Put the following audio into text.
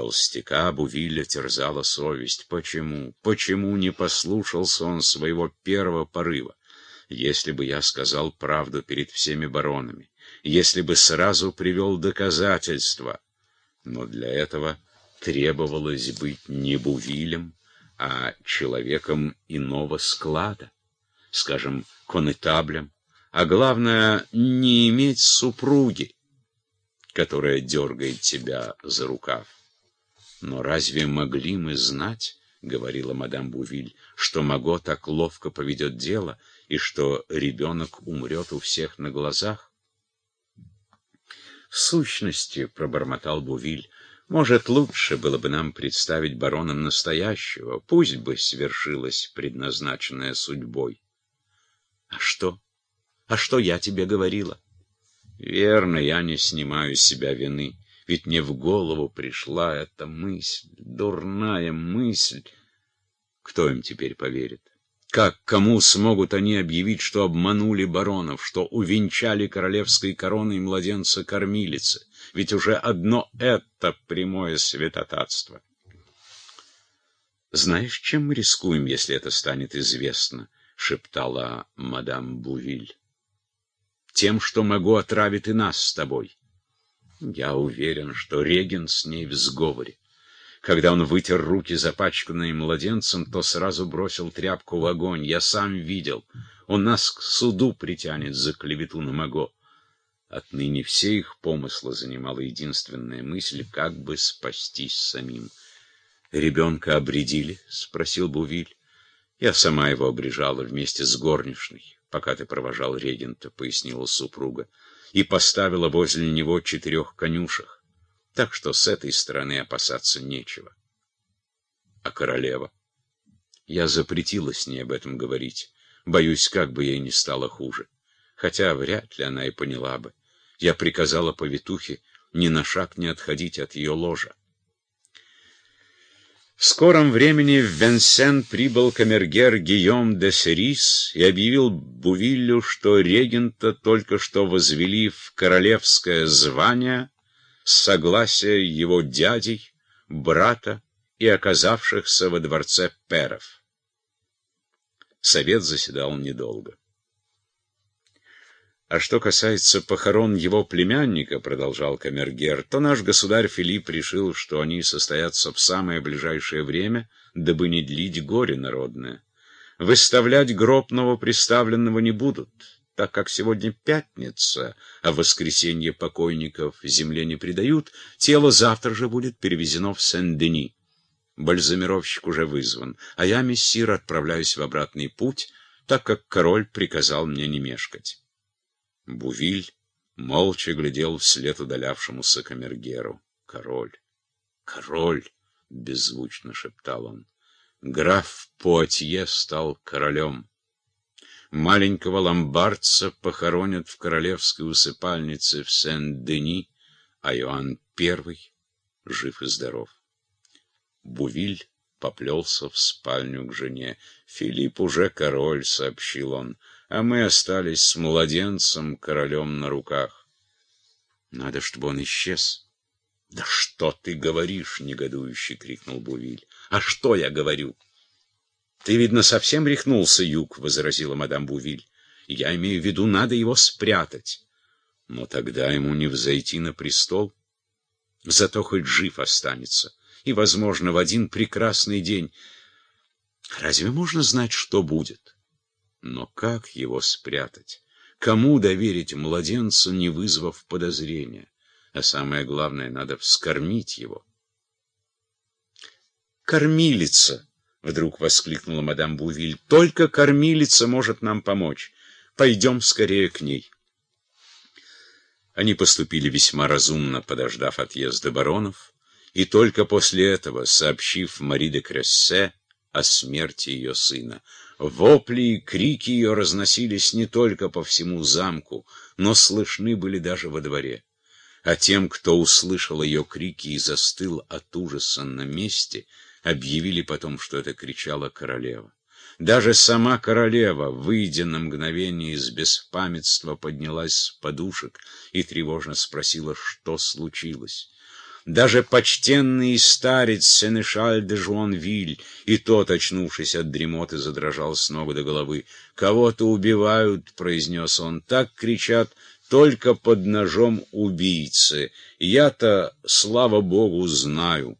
Толстяка Бувиля терзала совесть. Почему? Почему не послушался он своего первого порыва? Если бы я сказал правду перед всеми баронами, если бы сразу привел доказательства. Но для этого требовалось быть не Бувилем, а человеком иного склада, скажем, конетаблем, а главное, не иметь супруги, которая дергает тебя за рукав. Но разве могли мы знать, — говорила мадам Бувиль, — что Маго так ловко поведет дело и что ребенок умрет у всех на глазах? В сущности, — пробормотал Бувиль, — может, лучше было бы нам представить бароном настоящего, пусть бы свершилась предназначенная судьбой. А что? А что я тебе говорила? Верно, я не снимаю с себя вины. Ведь мне в голову пришла эта мысль, дурная мысль. Кто им теперь поверит? Как, кому смогут они объявить, что обманули баронов, что увенчали королевской короной младенца-кормилицы? Ведь уже одно это прямое святотатство. «Знаешь, чем мы рискуем, если это станет известно?» — шептала мадам Бувиль. «Тем, что могу отравить и нас с тобой». Я уверен, что Реген с ней в сговоре. Когда он вытер руки, запачканные младенцем, то сразу бросил тряпку в огонь. Я сам видел. Он нас к суду притянет за клевету на Маго. Отныне все их помыслы занимала единственная мысль, как бы спастись самим. «Ребенка обредили?» — спросил Бувиль. «Я сама его обрежала вместе с горничной, пока ты провожал регента», — пояснила супруга и поставила возле него четырех конюшек, так что с этой стороны опасаться нечего. А королева? Я запретила с ней об этом говорить, боюсь, как бы ей не стало хуже, хотя вряд ли она и поняла бы. Я приказала повитухе ни на шаг не отходить от ее ложа. В скором времени в Венсен прибыл камергер Гийом де Серис и объявил Бувиллю, что регента только что возвели в королевское звание с согласия его дядей, брата и оказавшихся во дворце перов. Совет заседал недолго. А что касается похорон его племянника, продолжал Камергер, то наш государь Филипп решил, что они состоятся в самое ближайшее время, дабы не длить горе народное. Выставлять гроб новоприставленного не будут, так как сегодня пятница, а воскресенье покойников земле не предают, тело завтра же будет перевезено в Сен-Дени. Бальзамировщик уже вызван, а я, мессир, отправляюсь в обратный путь, так как король приказал мне не мешкать. Бувиль молча глядел вслед удалявшемуся камергеру. «Король! Король!» — беззвучно шептал он. «Граф Пуатье стал королем. Маленького ломбардца похоронят в королевской усыпальнице в Сен-Дени, а Иоанн I жив и здоров». Бувиль поплелся в спальню к жене. «Филипп уже король», — сообщил он а мы остались с младенцем, королем на руках. Надо, чтобы он исчез. — Да что ты говоришь? — негодующе крикнул Бувиль. — А что я говорю? — Ты, видно, совсем рехнулся, Юг, — возразила мадам Бувиль. — Я имею в виду, надо его спрятать. Но тогда ему не взойти на престол. Зато хоть жив останется. И, возможно, в один прекрасный день... Разве можно знать, что будет? — но как его спрятать? Кому доверить младенца, не вызвав подозрения? А самое главное, надо вскормить его. «Кормилица!» — вдруг воскликнула мадам Бувиль. «Только кормилица может нам помочь. Пойдем скорее к ней». Они поступили весьма разумно, подождав отъезда баронов, и только после этого, сообщив Мари де Крессе о смерти ее сына, Вопли и крики ее разносились не только по всему замку, но слышны были даже во дворе. А тем, кто услышал ее крики и застыл от ужаса на месте, объявили потом, что это кричала королева. Даже сама королева, выйдя на мгновение из беспамятства, поднялась с подушек и тревожно спросила, что случилось. Даже почтенный старец Сенешаль де Жуанвиль, и тот, очнувшись от дремоты, задрожал с ног до головы. «Кого-то убивают», — произнес он, — «так кричат только под ножом убийцы. Я-то, слава богу, знаю».